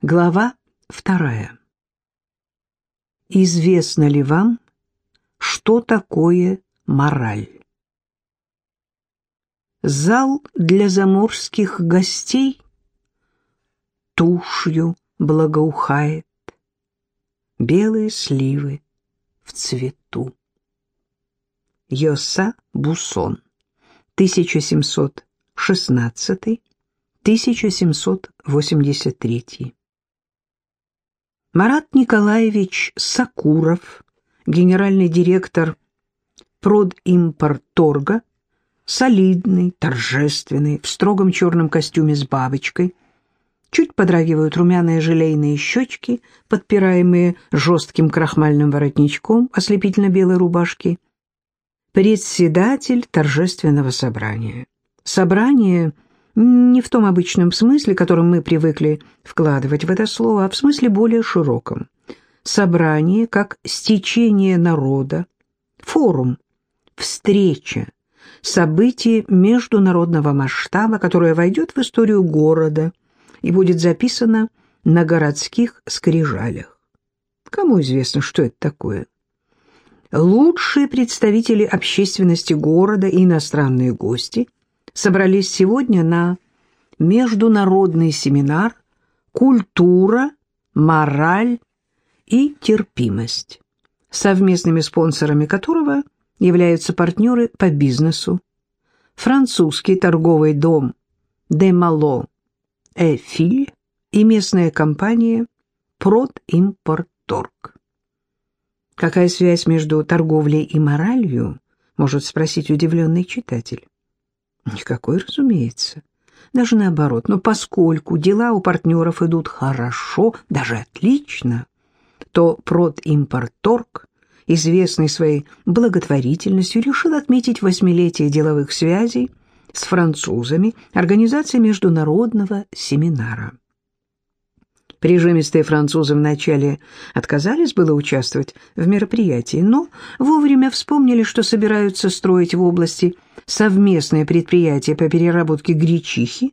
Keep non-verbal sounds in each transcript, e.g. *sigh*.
Глава вторая. Известно ли вам, что такое мораль? Зал для заморских гостей тушью благоухает, белые сливы в цвету. Йоса Бусон, 1716-1783 Марат Николаевич Сакуров, генеральный директор продимпорторга, солидный, торжественный, в строгом черном костюме с бабочкой, чуть подрагивают румяные желейные щечки, подпираемые жестким крахмальным воротничком ослепительно-белой рубашки, председатель торжественного собрания. Собрание — не в том обычном смысле, которым мы привыкли вкладывать в это слово, а в смысле более широком. Собрание как стечение народа, форум, встреча, событие международного масштаба, которое войдет в историю города и будет записано на городских скрижалях. Кому известно, что это такое? Лучшие представители общественности города и иностранные гости – собрались сегодня на международный семинар «Культура, мораль и терпимость», совместными спонсорами которого являются партнеры по бизнесу, французский торговый дом «Демало Эфиль» и местная компания «Продимпорторг». Какая связь между торговлей и моралью, может спросить удивленный читатель. Никакой, разумеется. Даже наоборот. Но поскольку дела у партнеров идут хорошо, даже отлично, то продимпорторг, известный своей благотворительностью, решил отметить восьмилетие деловых связей с французами организацией международного семинара. Прижимистые французы вначале отказались было участвовать в мероприятии, но вовремя вспомнили, что собираются строить в области совместное предприятие по переработке гречихи,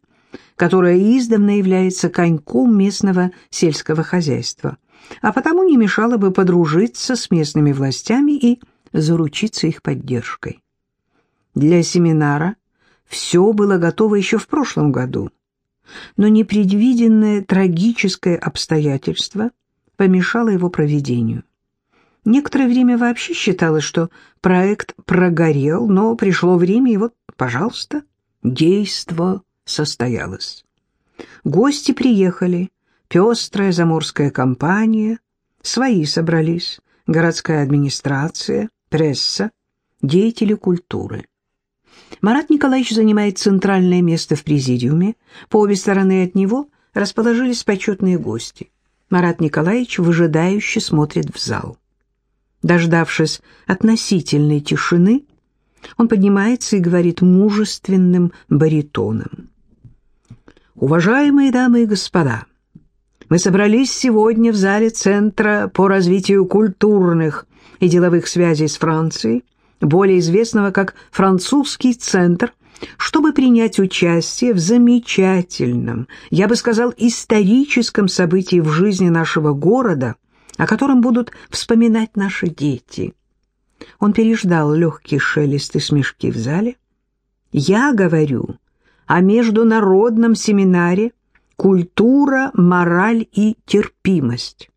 которое издавна является коньком местного сельского хозяйства, а потому не мешало бы подружиться с местными властями и заручиться их поддержкой. Для семинара все было готово еще в прошлом году, но непредвиденное трагическое обстоятельство помешало его проведению. Некоторое время вообще считалось, что проект прогорел, но пришло время, и вот, пожалуйста, действо состоялось. Гости приехали, пестрая заморская компания, свои собрались, городская администрация, пресса, деятели культуры. Марат Николаевич занимает центральное место в президиуме. По обе стороны от него расположились почетные гости. Марат Николаевич выжидающе смотрит в зал. Дождавшись относительной тишины, он поднимается и говорит мужественным баритоном. «Уважаемые дамы и господа, мы собрались сегодня в зале Центра по развитию культурных и деловых связей с Францией, более известного как Французский центр, чтобы принять участие в замечательном, я бы сказал, историческом событии в жизни нашего города, о котором будут вспоминать наши дети. Он переждал легкий шелест и смешки в зале. Я говорю о международном семинаре «Культура, мораль и терпимость».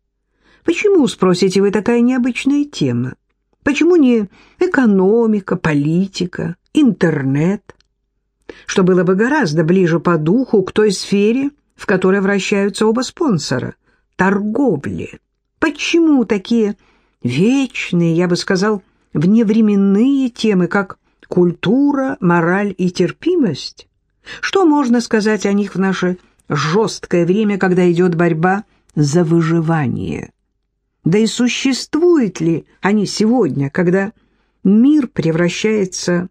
Почему, спросите вы, такая необычная тема? Почему не экономика, политика, интернет? Что было бы гораздо ближе по духу к той сфере, в которой вращаются оба спонсора – торговли. Почему такие вечные, я бы сказал, вневременные темы, как культура, мораль и терпимость? Что можно сказать о них в наше жесткое время, когда идет борьба за выживание? Да и существуют ли они сегодня, когда мир превращается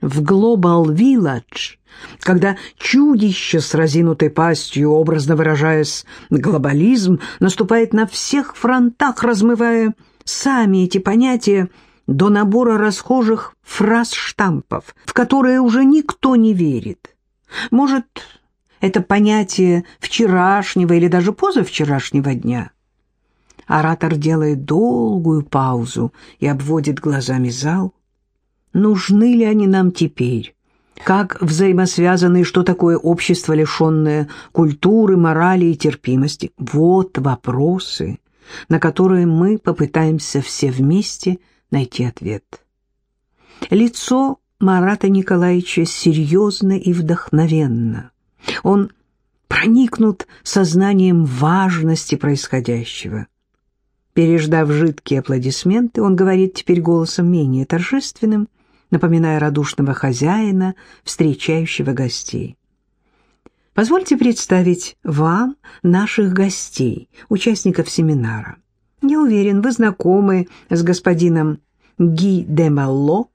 в Global Village, когда чудище с разинутой пастью, образно выражаясь, глобализм, наступает на всех фронтах, размывая сами эти понятия до набора расхожих фраз-штампов, в которые уже никто не верит. Может, это понятие вчерашнего или даже позавчерашнего дня. Оратор делает долгую паузу и обводит глазами зал. Нужны ли они нам теперь? Как взаимосвязаны что такое общество, лишенное культуры, морали и терпимости? Вот вопросы, на которые мы попытаемся все вместе найти ответ. Лицо Марата Николаевича серьезно и вдохновенно. Он проникнут сознанием важности происходящего. Переждав жидкие аплодисменты, он говорит теперь голосом менее торжественным, напоминая радушного хозяина, встречающего гостей. Позвольте представить вам наших гостей, участников семинара. Не уверен, вы знакомы с господином Ги де Малло,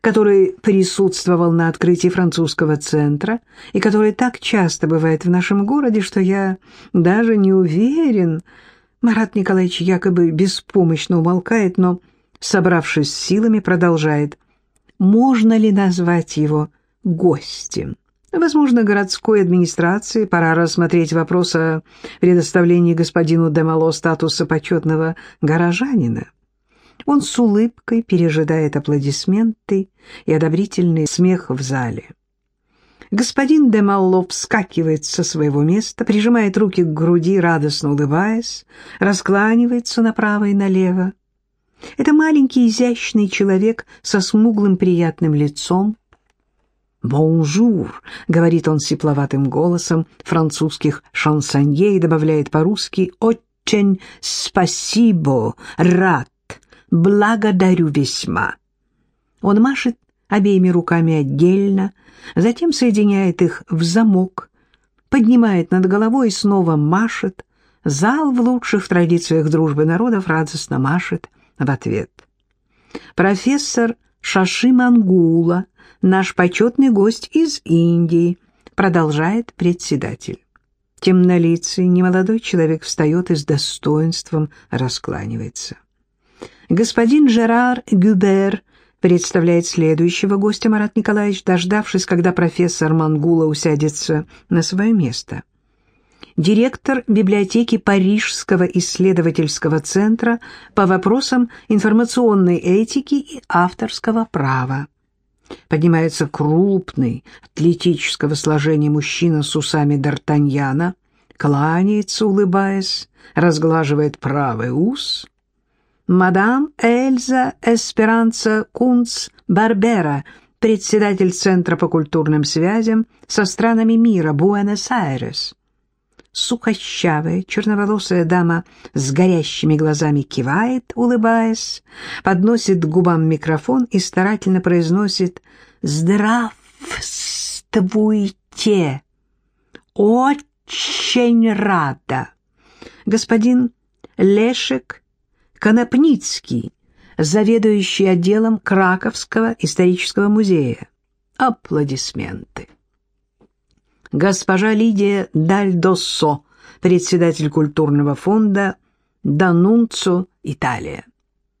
который присутствовал на открытии французского центра и который так часто бывает в нашем городе, что я даже не уверен. Марат Николаевич якобы беспомощно умолкает, но, собравшись с силами, продолжает. Можно ли назвать его гостем? Возможно, городской администрации пора рассмотреть вопрос о предоставлении господину де Малло статуса почетного горожанина. Он с улыбкой пережидает аплодисменты и одобрительный смех в зале. Господин де Малло вскакивает со своего места, прижимает руки к груди, радостно улыбаясь, раскланивается направо и налево. Это маленький изящный человек со смуглым приятным лицом. «Bonjour», — говорит он сипловатым голосом французских шансонье и добавляет по-русски «очень спасибо, рад» благодарю весьма». Он машет обеими руками отдельно, затем соединяет их в замок, поднимает над головой и снова машет. Зал в лучших традициях дружбы народов радостно машет в ответ. Профессор Шаши Мангула, наш почетный гость из Индии, продолжает председатель. Темнолицый, немолодой человек встает и с достоинством раскланивается. Господин Жерар Гюбер представляет следующего гостя Марат Николаевич, дождавшись, когда профессор Мангула усядется на свое место. Директор библиотеки Парижского исследовательского центра по вопросам информационной этики и авторского права. Поднимается крупный, атлетического сложения мужчина с усами Д'Артаньяна, кланяется, улыбаясь, разглаживает правый ус — мадам Эльза Эсперанца Кунц Барбера, председатель Центра по культурным связям со странами мира Буэнос-Айрес. Сухощавая, черноволосая дама с горящими глазами кивает, улыбаясь, подносит к губам микрофон и старательно произносит «Здравствуйте! Очень рада!» Господин Лешек Конопницкий, заведующий отделом Краковского исторического музея. Аплодисменты. Госпожа Лидия Дальдоссо, председатель культурного фонда Данунцо, Италия.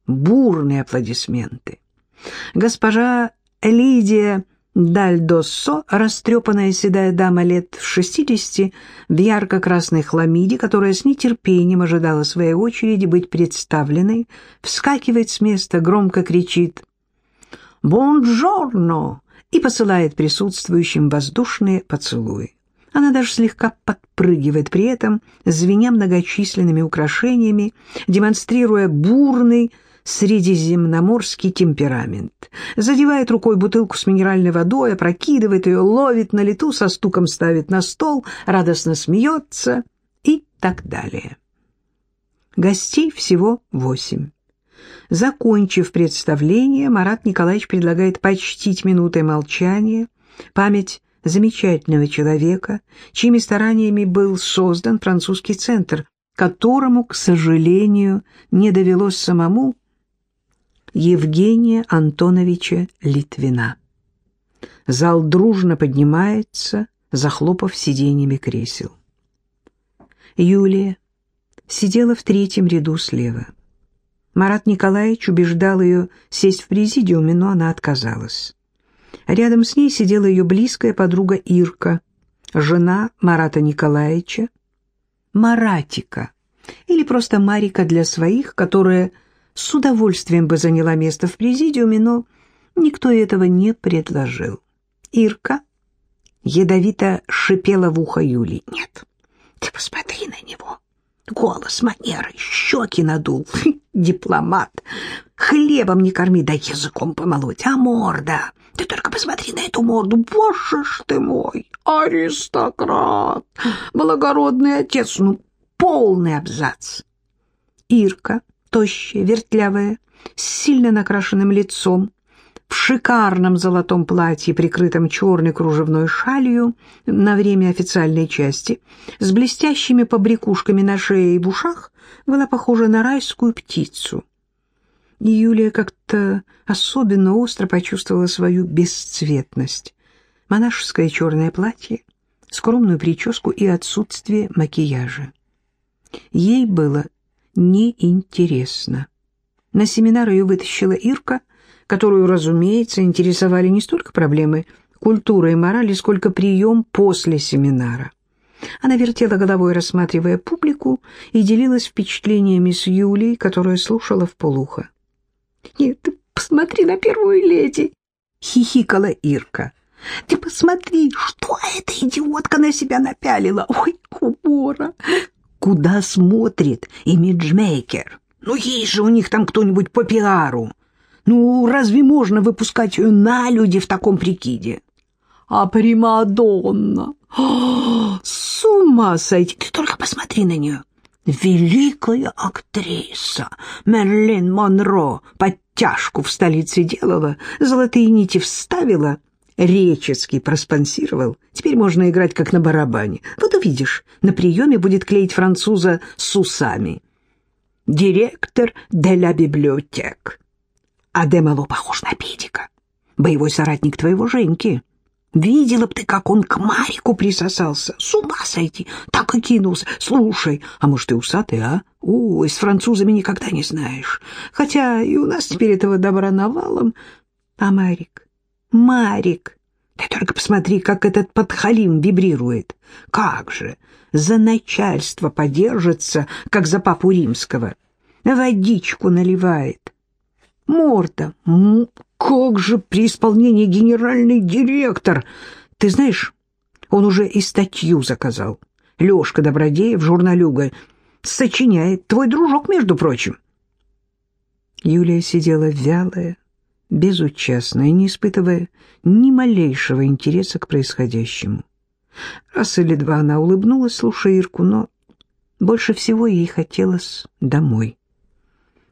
Бурные аплодисменты. Госпожа Лидия Дальдоссо, растрепанная седая дама лет шестидесяти, в ярко-красной хламиде, которая с нетерпением ожидала своей очереди быть представленной, вскакивает с места, громко кричит «Бонжорно!» и посылает присутствующим воздушные поцелуи. Она даже слегка подпрыгивает при этом, звеня многочисленными украшениями, демонстрируя бурный, средиземноморский темперамент. Задевает рукой бутылку с минеральной водой, опрокидывает ее, ловит на лету, со стуком ставит на стол, радостно смеется и так далее. Гостей всего восемь. Закончив представление, Марат Николаевич предлагает почтить минутой молчания память замечательного человека, чьими стараниями был создан французский центр, которому, к сожалению, не довелось самому Евгения Антоновича Литвина. Зал дружно поднимается, захлопав сиденьями кресел. Юлия сидела в третьем ряду слева. Марат Николаевич убеждал ее сесть в президиуме, но она отказалась. Рядом с ней сидела ее близкая подруга Ирка, жена Марата Николаевича, Маратика, или просто Марика для своих, которая с удовольствием бы заняла место в президиуме, но никто этого не предложил. Ирка ядовито шипела в ухо Юли. «Нет, ты посмотри на него. Голос, манеры, щеки надул. Дипломат. Хлебом не корми, да языком помолоть. А морда? Ты только посмотри на эту морду. Боже ж ты мой! Аристократ! Благородный отец. Ну, полный абзац. Ирка, тощая, вертлявая, с сильно накрашенным лицом, в шикарном золотом платье, прикрытом черной кружевной шалью на время официальной части, с блестящими побрякушками на шее и в ушах, была похожа на райскую птицу. И Юлия как-то особенно остро почувствовала свою бесцветность. Монашеское черное платье, скромную прическу и отсутствие макияжа. Ей было неинтересно. На семинар ее вытащила Ирка — которую, разумеется, интересовали не столько проблемы культуры и морали, сколько прием после семинара. Она вертела головой, рассматривая публику, и делилась впечатлениями с Юлей, которая слушала в полухо. «Нет, ты посмотри на первую леди!» — хихикала Ирка. «Ты посмотри, что эта идиотка на себя напялила! Ой, кубора! Куда смотрит имиджмейкер? Ну, есть же у них там кто-нибудь по пиару!» Ну, разве можно выпускать ее на люди в таком прикиде? А Примадонна! О, *gasps* с ума сойти! Ты только посмотри на нее! Великая актриса Мерлин Монро подтяжку в столице делала, золотые нити вставила, речески проспонсировал. Теперь можно играть как на барабане. Вот увидишь, на приеме будет клеить француза с усами. Директор де ла библиотек. А Демело похож на педика, боевой соратник твоего Женьки. Видела б ты, как он к Марику присосался. С ума сойти, так и кинулся. Слушай, а может, ты усатый, а? Ой, с французами никогда не знаешь. Хотя и у нас теперь этого добра навалом. А Марик? Марик! Ты только посмотри, как этот подхалим вибрирует. Как же! За начальство подержится, как за папу римского. Водичку наливает. Морда, как же при исполнении генеральный директор. Ты знаешь, он уже и статью заказал. Лешка Добродеев, журналюга, сочиняет. Твой дружок, между прочим. Юлия сидела вялая, безучастная, не испытывая ни малейшего интереса к происходящему. Раз или два она улыбнулась, слушая Ирку, но больше всего ей хотелось домой.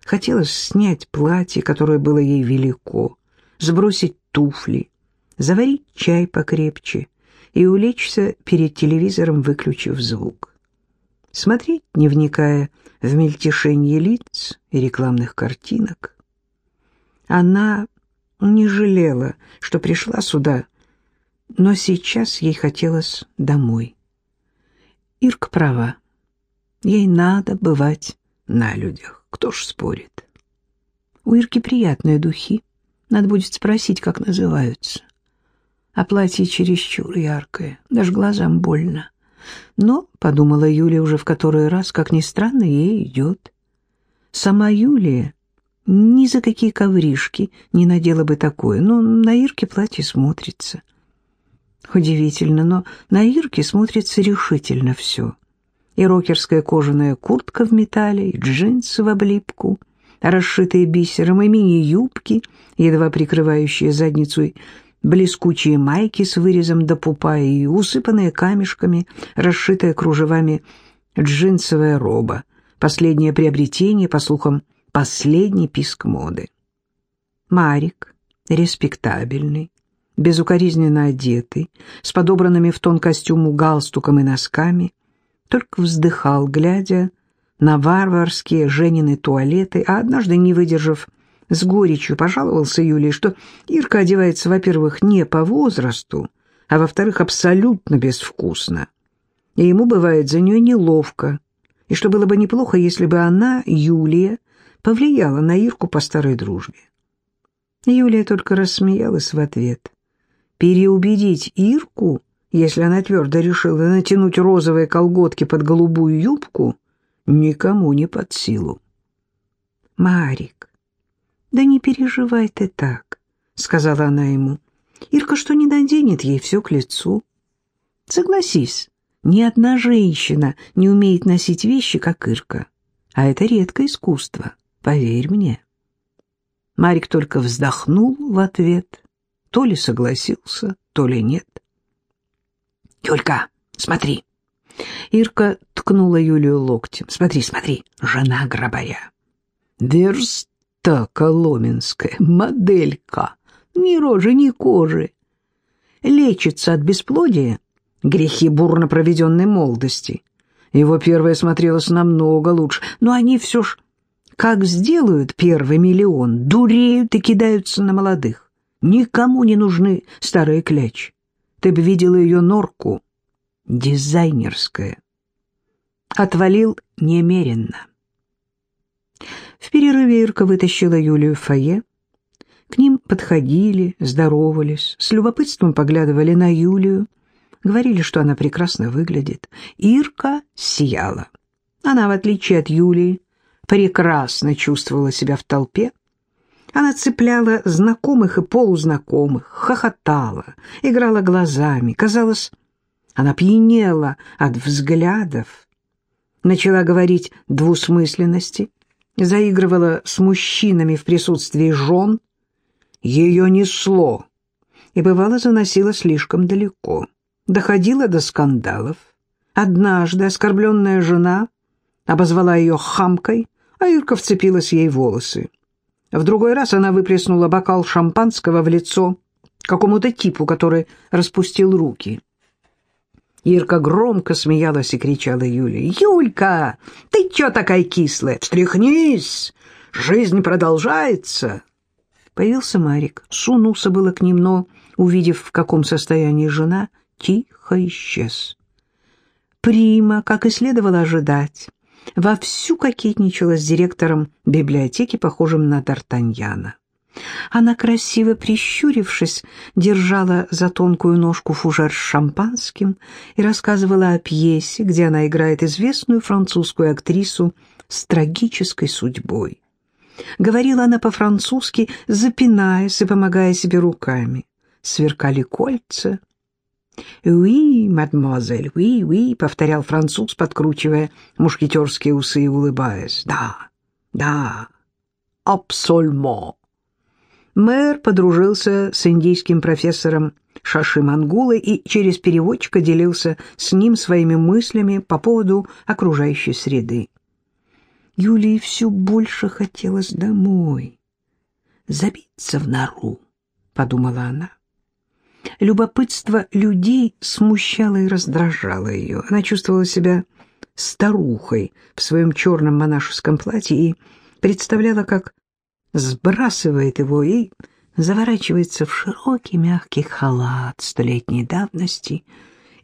Хотелось снять платье, которое было ей велико, сбросить туфли, заварить чай покрепче и улечься перед телевизором, выключив звук. Смотреть, не вникая в мельтешение лиц и рекламных картинок. Она не жалела, что пришла сюда, но сейчас ей хотелось домой. Ирка права. Ей надо бывать на людях. Кто ж спорит? У Ирки приятные духи. Надо будет спросить, как называются. А платье чересчур яркое, даже глазам больно. Но, — подумала Юлия уже в который раз, как ни странно, ей идет. Сама Юлия ни за какие ковришки не надела бы такое, но на Ирке платье смотрится. Удивительно, но на Ирке смотрится решительно все и рокерская кожаная куртка в металле, и джинсы в облипку, расшитые бисером, и мини-юбки, едва прикрывающие задницу, и блескучие майки с вырезом до пупа и усыпанные камешками, расшитая кружевами джинсовая роба, последнее приобретение, по слухам, последний писк моды. Марик, респектабельный, безукоризненно одетый, с подобранными в тон костюму галстуком и носками, только вздыхал, глядя на варварские Женины туалеты, а однажды, не выдержав, с горечью пожаловался Юлии, что Ирка одевается, во-первых, не по возрасту, а во-вторых, абсолютно безвкусно. И ему бывает за нее неловко, и что было бы неплохо, если бы она, Юлия, повлияла на Ирку по старой дружбе. Юлия только рассмеялась в ответ. Переубедить Ирку если она твердо решила натянуть розовые колготки под голубую юбку, никому не под силу. «Марик, да не переживай ты так», — сказала она ему. «Ирка что не наденет, ей все к лицу. Согласись, ни одна женщина не умеет носить вещи, как Ирка. А это редкое искусство, поверь мне». Марик только вздохнул в ответ, то ли согласился, то ли нет. «Юлька, смотри!» Ирка ткнула Юлию локтем. «Смотри, смотри, жена грабаря!» «Верста коломенская, моделька, ни рожи, ни кожи!» Лечится от бесплодия, грехи бурно проведенной молодости. Его первая смотрелась намного лучше, но они все ж как сделают первый миллион, дуреют и кидаются на молодых. Никому не нужны старые клячи. Ты бы видела ее норку. Дизайнерская. Отвалил немеренно. В перерыве Ирка вытащила Юлию в фойе. К ним подходили, здоровались, с любопытством поглядывали на Юлию, говорили, что она прекрасно выглядит. Ирка сияла. Она, в отличие от Юлии, прекрасно чувствовала себя в толпе, она цепляла знакомых и полузнакомых, хохотала, играла глазами. Казалось, она пьянела от взглядов. Начала говорить двусмысленности, заигрывала с мужчинами в присутствии жен. Ее несло и, бывало, заносила слишком далеко. Доходила до скандалов. Однажды оскорбленная жена обозвала ее хамкой, а Ирка вцепилась ей в волосы. В другой раз она выплеснула бокал шампанского в лицо какому-то типу, который распустил руки. Ирка громко смеялась и кричала Юле. «Юлька, ты чё такая кислая? Встряхнись! Жизнь продолжается!» Появился Марик, сунулся было к ним, но, увидев, в каком состоянии жена, тихо исчез. Прима, как и следовало ожидать, вовсю кокетничала с директором библиотеки, похожим на Д'Артаньяна. Она, красиво прищурившись, держала за тонкую ножку фужер с шампанским и рассказывала о пьесе, где она играет известную французскую актрису с трагической судьбой. Говорила она по-французски, запинаясь и помогая себе руками. Сверкали кольца, «Oui, мадемуазель, oui, oui», — повторял француз, подкручивая мушкетерские усы и улыбаясь. «Да, да, абсольмо». Мэр подружился с индийским профессором Шаши Мангулой и через переводчика делился с ним своими мыслями по поводу окружающей среды. Юлии все больше хотелось домой. «Забиться в нору», — подумала она. Любопытство людей смущало и раздражало ее. Она чувствовала себя старухой в своем черном монашеском платье и представляла, как сбрасывает его и заворачивается в широкий мягкий халат столетней давности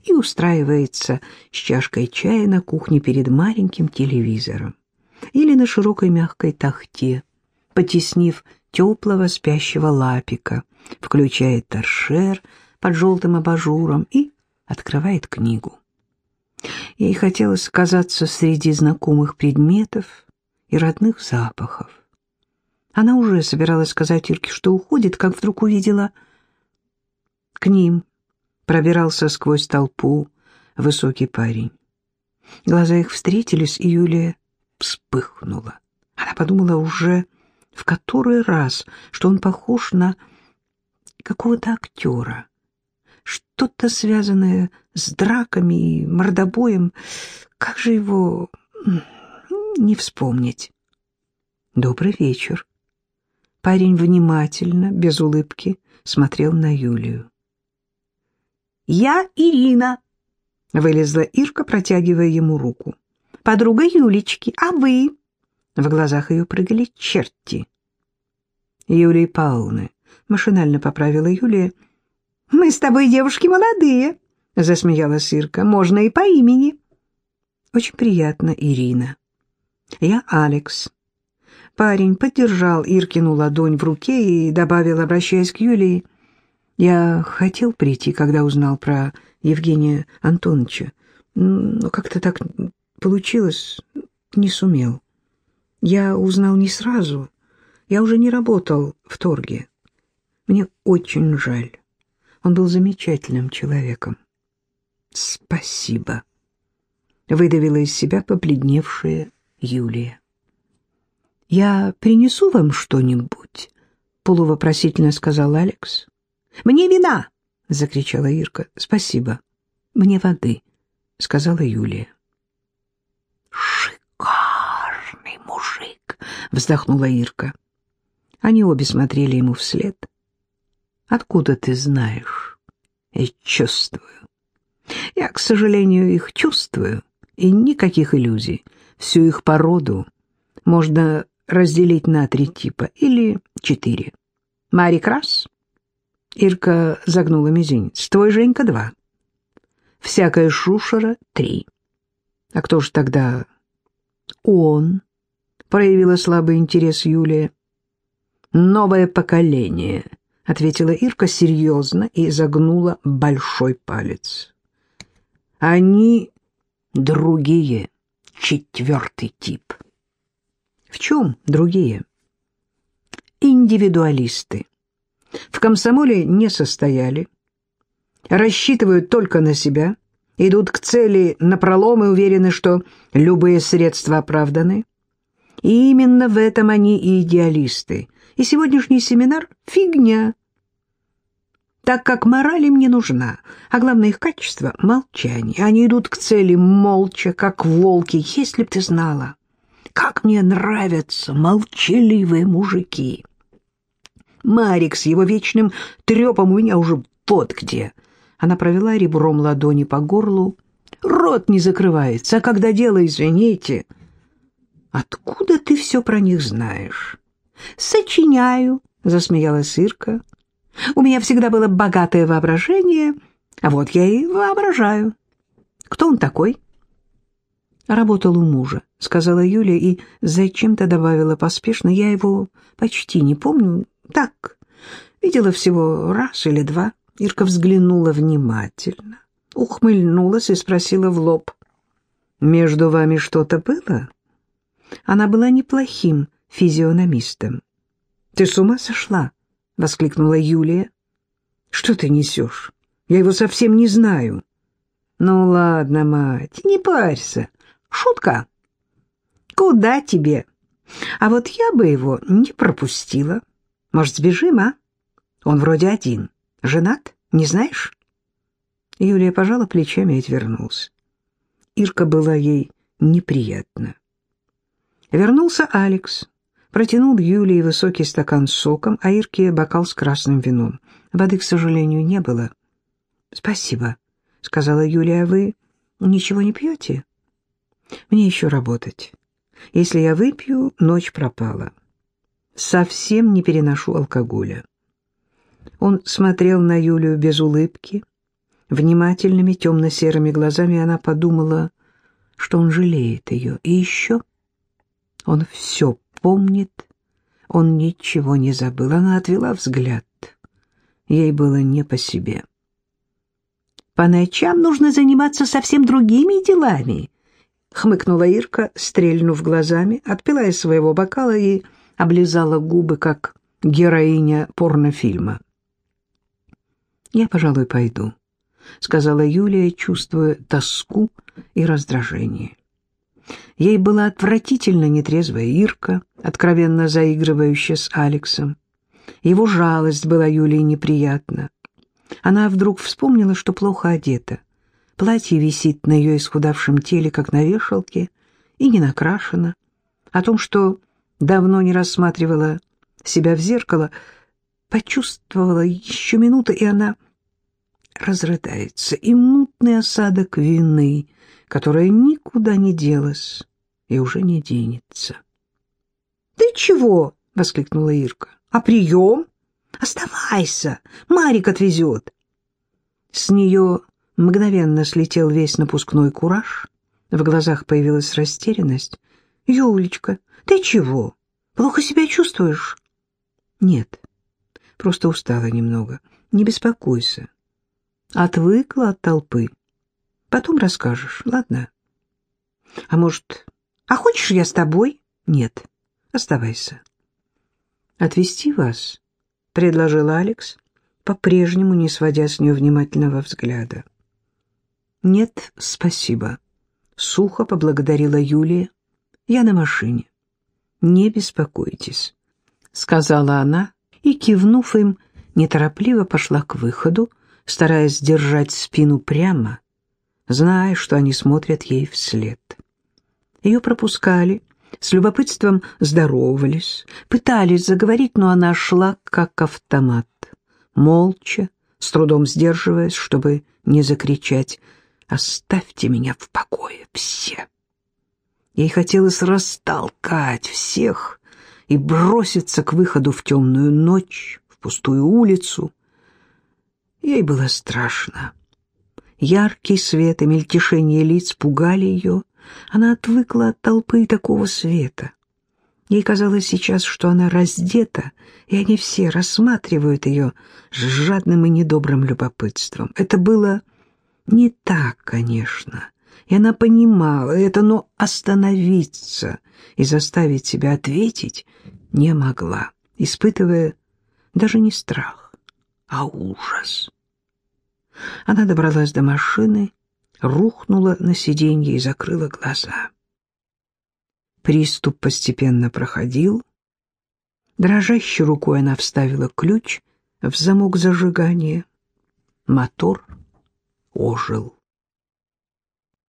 и устраивается с чашкой чая на кухне перед маленьким телевизором или на широкой мягкой тахте, потеснив теплого спящего лапика, включает торшер под желтым абажуром и открывает книгу. Ей хотелось казаться среди знакомых предметов и родных запахов. Она уже собиралась сказать Ирке, что уходит, как вдруг увидела к ним. Пробирался сквозь толпу высокий парень. Глаза их встретились, и Юлия вспыхнула. Она подумала уже в который раз, что он похож на какого-то актера. Что-то связанное с драками и мордобоем. Как же его не вспомнить? Добрый вечер. Парень внимательно, без улыбки, смотрел на Юлию. «Я Ирина», — вылезла Ирка, протягивая ему руку. «Подруга Юлечки, а вы?» В глазах ее прыгали черти. Юлии Павловны, машинально поправила Юлия. «Мы с тобой девушки молодые», — засмеялась Ирка. «Можно и по имени». «Очень приятно, Ирина. Я Алекс». Парень поддержал Иркину ладонь в руке и добавил, обращаясь к Юлии, «Я хотел прийти, когда узнал про Евгения Антоновича, но как-то так получилось, не сумел. Я узнал не сразу, я уже не работал в торге. Мне очень жаль. Он был замечательным человеком. Спасибо. Выдавила из себя побледневшая Юлия. «Я принесу вам что-нибудь?» — полувопросительно сказал Алекс. «Мне вина!» — закричала Ирка. «Спасибо. Мне воды», — сказала Юлия. Вздохнула Ирка. Они обе смотрели ему вслед. «Откуда ты знаешь?» «Я чувствую. Я, к сожалению, их чувствую, и никаких иллюзий. Всю их породу можно разделить на три типа или четыре. Марик раз. Ирка загнула мизинец. Твой Женька два. Всякая шушера три. А кто же тогда он? Проявила слабый интерес Юлия. Новое поколение, ответила Ирка серьезно и загнула большой палец. Они другие, четвертый тип. В чем другие? Индивидуалисты. В комсомоле не состояли, рассчитывают только на себя, идут к цели напролом и уверены, что любые средства оправданы. И именно в этом они и идеалисты. И сегодняшний семинар — фигня. Так как мораль им не нужна, а главное их качество — молчание. Они идут к цели молча, как волки, если б ты знала. Как мне нравятся молчаливые мужики. Марик с его вечным трепом у меня уже вот где. Она провела ребром ладони по горлу. Рот не закрывается, а когда дело, извините. Откуда ты все про них знаешь? Сочиняю, засмеялась Ирка. У меня всегда было богатое воображение, а вот я и воображаю. Кто он такой? Работал у мужа, сказала Юля и зачем-то добавила поспешно. Я его почти не помню. Так, видела всего раз или два. Ирка взглянула внимательно, ухмыльнулась и спросила в лоб. «Между вами что-то было?» Она была неплохим физиономистом. «Ты с ума сошла?» — воскликнула Юлия. «Что ты несешь? Я его совсем не знаю». «Ну ладно, мать, не парься. Шутка. Куда тебе? А вот я бы его не пропустила. Может, сбежим, а? Он вроде один. Женат, не знаешь?» Юлия пожала плечами и отвернулась. Ирка была ей неприятна. Вернулся Алекс, протянул Юлии высокий стакан с соком, а Ирке бокал с красным вином. Воды, к сожалению, не было. «Спасибо», — сказала Юлия, — «вы ничего не пьете?» Мне еще работать. Если я выпью, ночь пропала. Совсем не переношу алкоголя. Он смотрел на Юлию без улыбки. Внимательными темно-серыми глазами она подумала, что он жалеет ее. И еще он все помнит, он ничего не забыл. Она отвела взгляд. Ей было не по себе. «По ночам нужно заниматься совсем другими делами», — хмыкнула Ирка, стрельнув глазами, отпила из своего бокала и облизала губы, как героиня порнофильма. «Я, пожалуй, пойду», — сказала Юлия, чувствуя тоску и раздражение. Ей была отвратительно нетрезвая Ирка, откровенно заигрывающая с Алексом. Его жалость была Юлии неприятна. Она вдруг вспомнила, что плохо одета. Платье висит на ее исхудавшем теле, как на вешалке, и не накрашено. О том, что давно не рассматривала себя в зеркало, почувствовала еще минуты, и она разрыдается, и мутный осадок вины, которая никуда не делась и уже не денется. — Ты чего? — воскликнула Ирка. — А прием? Оставайся, Марик отвезет. С нее Мгновенно слетел весь напускной кураж, в глазах появилась растерянность. «Юлечка, ты чего? Плохо себя чувствуешь?» «Нет, просто устала немного. Не беспокойся. Отвыкла от толпы. Потом расскажешь, ладно? А может, а хочешь я с тобой? Нет, оставайся. Отвезти вас, предложил Алекс, по-прежнему не сводя с нее внимательного взгляда. Нет, спасибо. Сухо поблагодарила Юлия. Я на машине. Не беспокойтесь, сказала она и, кивнув им, неторопливо пошла к выходу, стараясь держать спину прямо, зная, что они смотрят ей вслед. Ее пропускали, с любопытством здоровались, пытались заговорить, но она шла как автомат, молча, с трудом сдерживаясь, чтобы не закричать «Оставьте меня в покое все!». Ей хотелось растолкать всех и броситься к выходу в темную ночь, в пустую улицу. Ей было страшно. Яркий свет и мельтешение лиц пугали ее. Она отвыкла от толпы и такого света. Ей казалось сейчас, что она раздета, и они все рассматривают ее с жадным и недобрым любопытством. Это было не так, конечно, и она понимала это, но остановиться и заставить себя ответить не могла, испытывая даже не страх, а ужас. Она добралась до машины, рухнула на сиденье и закрыла глаза. Приступ постепенно проходил. Дрожащей рукой она вставила ключ в замок зажигания. Мотор ожил.